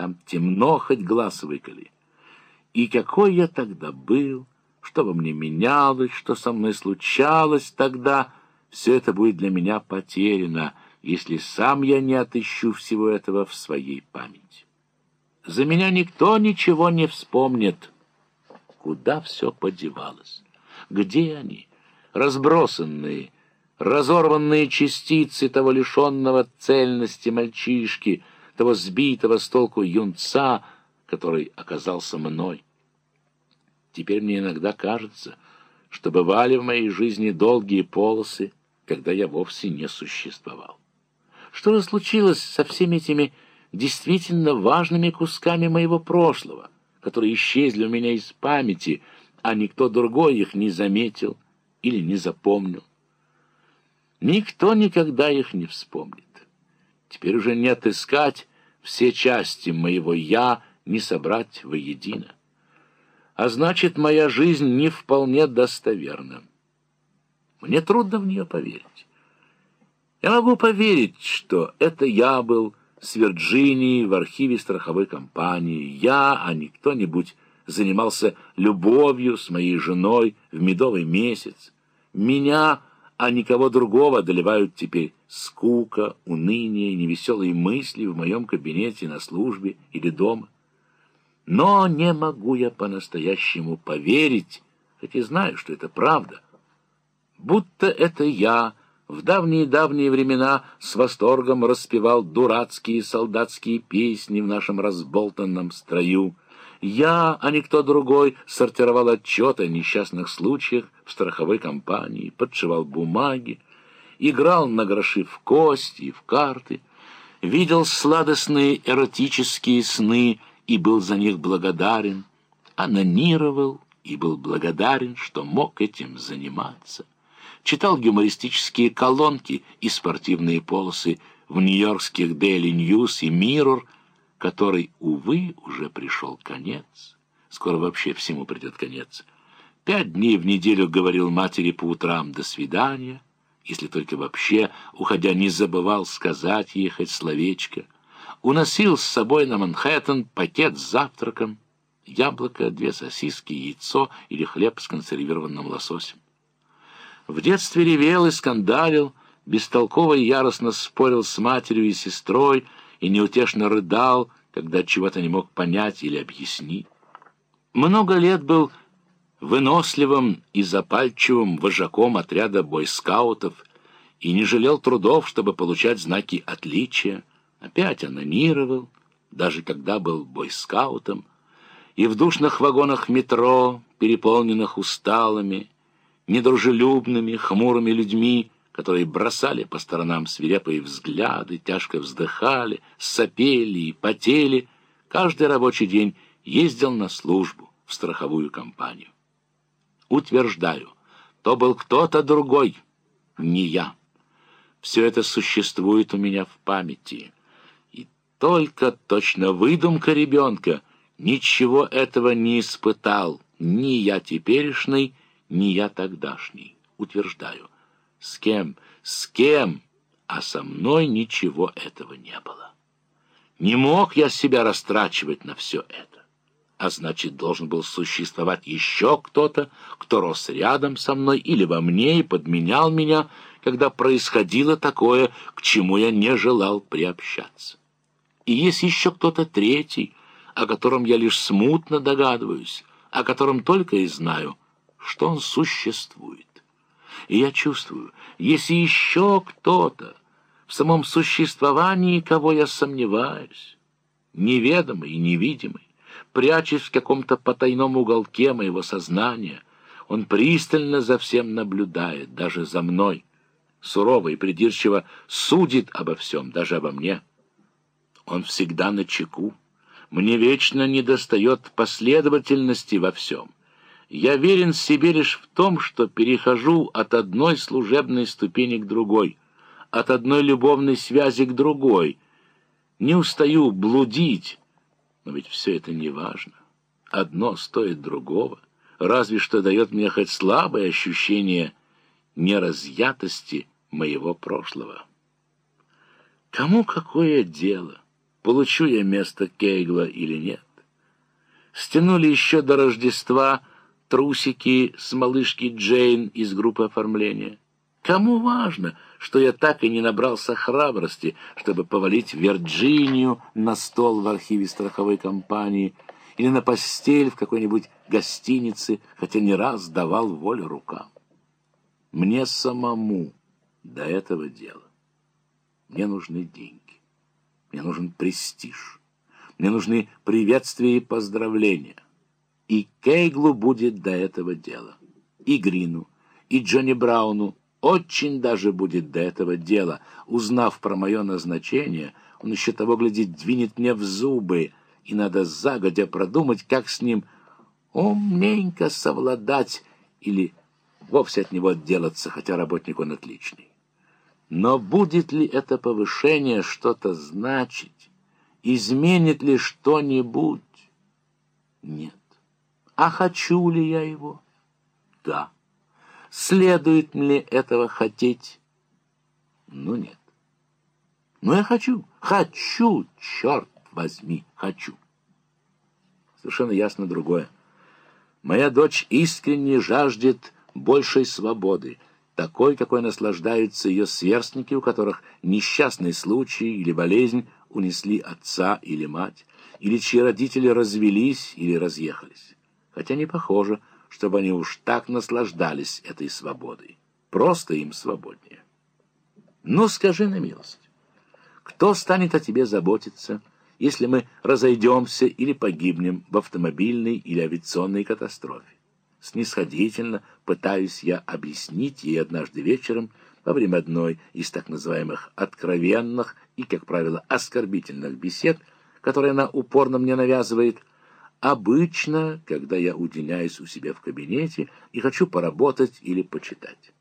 Там темно, хоть глаз выколи. И какой я тогда был, что во мне менялось, что со мной случалось тогда, все это будет для меня потеряно, если сам я не отыщу всего этого в своей памяти. За меня никто ничего не вспомнит. Куда все подевалось? Где они? Разбросанные, разорванные частицы того лишенного цельности мальчишки, того сбитого с толку юнца, который оказался мной. Теперь мне иногда кажется, что бывали в моей жизни долгие полосы, когда я вовсе не существовал. Что же случилось со всеми этими действительно важными кусками моего прошлого, которые исчезли у меня из памяти, а никто другой их не заметил или не запомнил? Никто никогда их не вспомнит. Теперь уже не отыскать все части моего «я», не собрать воедино. А значит, моя жизнь не вполне достоверна. Мне трудно в нее поверить. Я могу поверить, что это я был с Вирджинией в архиве страховой компании. Я, а не кто-нибудь, занимался любовью с моей женой в медовый месяц. Меня, а никого другого, одолевают теперь скука, уныние, невеселые мысли в моем кабинете на службе или дома. Но не могу я по-настоящему поверить, хоть и знаю, что это правда. Будто это я в давние-давние времена с восторгом распевал дурацкие солдатские песни в нашем разболтанном строю. Я, а не кто другой, сортировал отчеты о несчастных случаях в страховой компании, подшивал бумаги, играл на гроши в кости и в карты, видел сладостные эротические сны и был за них благодарен, анонировал и был благодарен, что мог этим заниматься читал юмористические колонки и спортивные полосы в нью-йоркских Daily News и Mirror, который, увы, уже пришел конец. Скоро вообще всему придет конец. Пять дней в неделю говорил матери по утрам «до свидания», если только вообще, уходя, не забывал сказать ей хоть словечко. Уносил с собой на Манхэттен пакет с завтраком, яблоко, две сосиски, яйцо или хлеб с консервированным лососем. В детстве ревел и скандалил, бестолково и яростно спорил с матерью и сестрой и неутешно рыдал, когда чего-то не мог понять или объяснить. Много лет был выносливым и запальчивым вожаком отряда бойскаутов и не жалел трудов, чтобы получать знаки отличия. Опять анонировал, даже когда был бойскаутом, и в душных вагонах метро, переполненных усталыми, недружелюбными, хмурыми людьми, которые бросали по сторонам свирепые взгляды, тяжко вздыхали, сопели и потели, каждый рабочий день ездил на службу в страховую компанию. Утверждаю, то был кто-то другой, не я. Все это существует у меня в памяти. И только точно выдумка ребенка ничего этого не испытал, ни я теперешний, не я тогдашний, утверждаю. С кем, с кем, а со мной ничего этого не было. Не мог я себя растрачивать на все это. А значит, должен был существовать еще кто-то, кто рос рядом со мной или во мне и подменял меня, когда происходило такое, к чему я не желал приобщаться. И есть еще кто-то третий, о котором я лишь смутно догадываюсь, о котором только и знаю, что он существует. И я чувствую, если еще кто-то в самом существовании, кого я сомневаюсь, неведомый и невидимый, прячась в каком-то потайном уголке моего сознания, он пристально за всем наблюдает, даже за мной, сурово и придирчиво судит обо всем, даже обо мне. Он всегда на чеку. Мне вечно недостает последовательности во всем. Я верен себе лишь в том, что перехожу от одной служебной ступени к другой, от одной любовной связи к другой. Не устаю блудить, но ведь все это не важно. Одно стоит другого, разве что дает мне хоть слабое ощущение неразъятости моего прошлого. Кому какое дело? получу я место Кейгла или нет. Стянули еще до Рождества трусики с малышки Джейн из группы оформления. Кому важно, что я так и не набрался храбрости, чтобы повалить Вирджинию на стол в архиве страховой компании или на постель в какой-нибудь гостинице, хотя не раз давал волю рукам. Мне самому до этого дела. Мне нужны деньги. Мне нужен престиж. Мне нужны приветствия и поздравления. И Кейглу будет до этого дела. И Грину, и Джонни Брауну очень даже будет до этого дела. Узнав про мое назначение, он еще того, глядит, двинет мне в зубы, и надо загодя продумать, как с ним умненько совладать или вовсе от него отделаться, хотя работник он отличный. Но будет ли это повышение что-то значить? Изменит ли что-нибудь? Нет. А хочу ли я его? Да. Следует мне этого хотеть? Ну, нет. Но я хочу, хочу, черт возьми, хочу. Совершенно ясно другое. Моя дочь искренне жаждет большей свободы, такой, какой наслаждаются ее сверстники, у которых несчастный случай или болезнь унесли отца или мать, или чьи родители развелись или разъехались хотя не похоже, чтобы они уж так наслаждались этой свободой. Просто им свободнее. Ну, скажи на милость, кто станет о тебе заботиться, если мы разойдемся или погибнем в автомобильной или авиационной катастрофе? Снисходительно пытаюсь я объяснить ей однажды вечером во время одной из так называемых откровенных и, как правило, оскорбительных бесед, которые она упорно мне навязывает – Обычно, когда я уединяюсь у себя в кабинете и хочу поработать или почитать.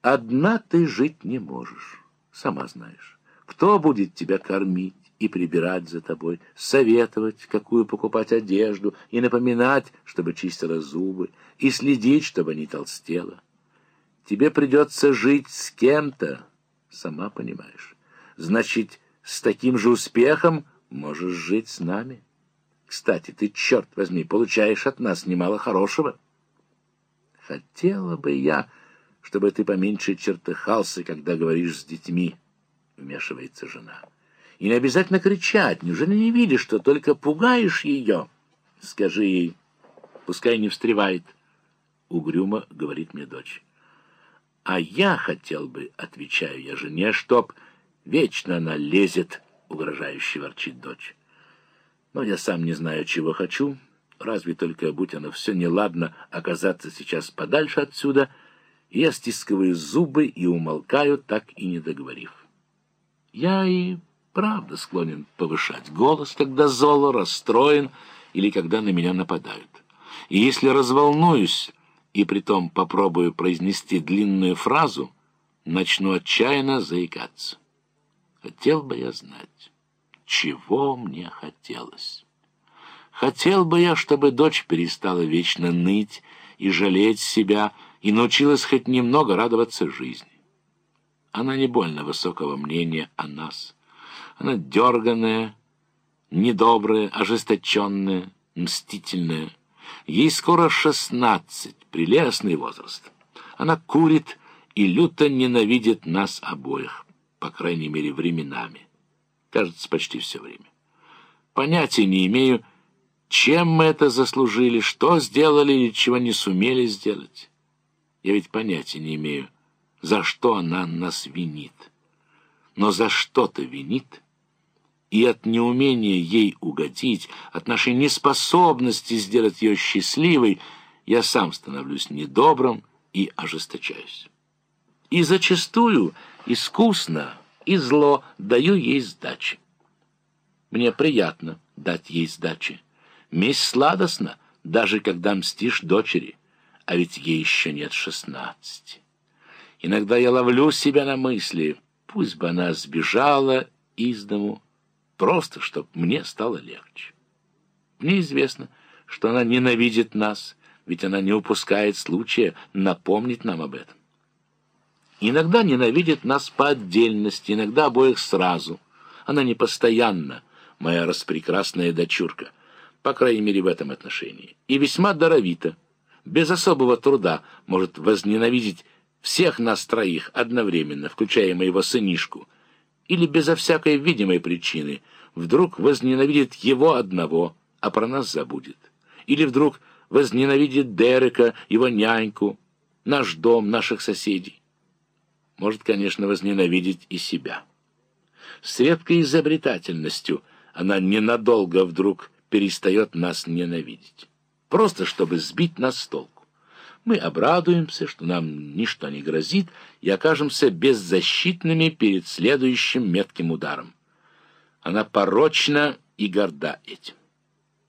Одна ты жить не можешь, сама знаешь. Кто будет тебя кормить и прибирать за тобой, советовать, какую покупать одежду, и напоминать, чтобы чистила зубы, и следить, чтобы не толстела? Тебе придется жить с кем-то, сама понимаешь. Значит, с таким же успехом можешь жить с нами. Кстати, ты, черт возьми, получаешь от нас немало хорошего. Хотела бы я, чтобы ты поменьше чертыхался, когда говоришь с детьми, — вмешивается жена. И не обязательно кричать. Неужели не видишь, что только пугаешь ее? Скажи ей, пускай не встревает. Угрюмо говорит мне дочь. А я хотел бы, отвечаю я жене, чтоб вечно она лезет, угрожающе ворчит дочь. Но я сам не знаю, чего хочу. Разве только, будь оно все неладно, оказаться сейчас подальше отсюда, и я стискиваю зубы и умолкаю, так и не договорив. Я и правда склонен повышать голос, когда золо расстроен или когда на меня нападают. И если разволнуюсь и притом попробую произнести длинную фразу, начну отчаянно заикаться. Хотел бы я знать чего мне хотелось. Хотел бы я, чтобы дочь перестала вечно ныть и жалеть себя и научилась хоть немного радоваться жизни. Она не больно высокого мнения о нас. Она дерганная, недобрая, ожесточенная, мстительная. Ей скоро шестнадцать, прелестный возраст. Она курит и люто ненавидит нас обоих, по крайней мере, временами кажется, почти все время. Понятия не имею, чем мы это заслужили, что сделали или чего не сумели сделать. Я ведь понятия не имею, за что она нас винит. Но за что-то винит, и от неумения ей угодить, от нашей неспособности сделать ее счастливой, я сам становлюсь недобрым и ожесточаюсь. И зачастую искусно и зло даю ей сдачи. Мне приятно дать ей сдачи. Месть сладостна, даже когда мстишь дочери, а ведь ей еще нет шестнадцати. Иногда я ловлю себя на мысли, пусть бы она сбежала из дому, просто чтоб мне стало легче. Мне известно, что она ненавидит нас, ведь она не упускает случая напомнить нам об этом. Иногда ненавидит нас по отдельности, иногда обоих сразу. Она непостоянна, моя распрекрасная дочурка, по крайней мере в этом отношении, и весьма даровита, без особого труда может возненавидеть всех нас троих одновременно, включая моего сынишку, или безо всякой видимой причины вдруг возненавидит его одного, а про нас забудет. Или вдруг возненавидит Дерека, его няньку, наш дом, наших соседей. Может, конечно, возненавидеть и себя. С редкой изобретательностью она ненадолго вдруг перестает нас ненавидеть. Просто чтобы сбить нас с толку. Мы обрадуемся, что нам ничто не грозит, и окажемся беззащитными перед следующим метким ударом. Она порочна и горда этим.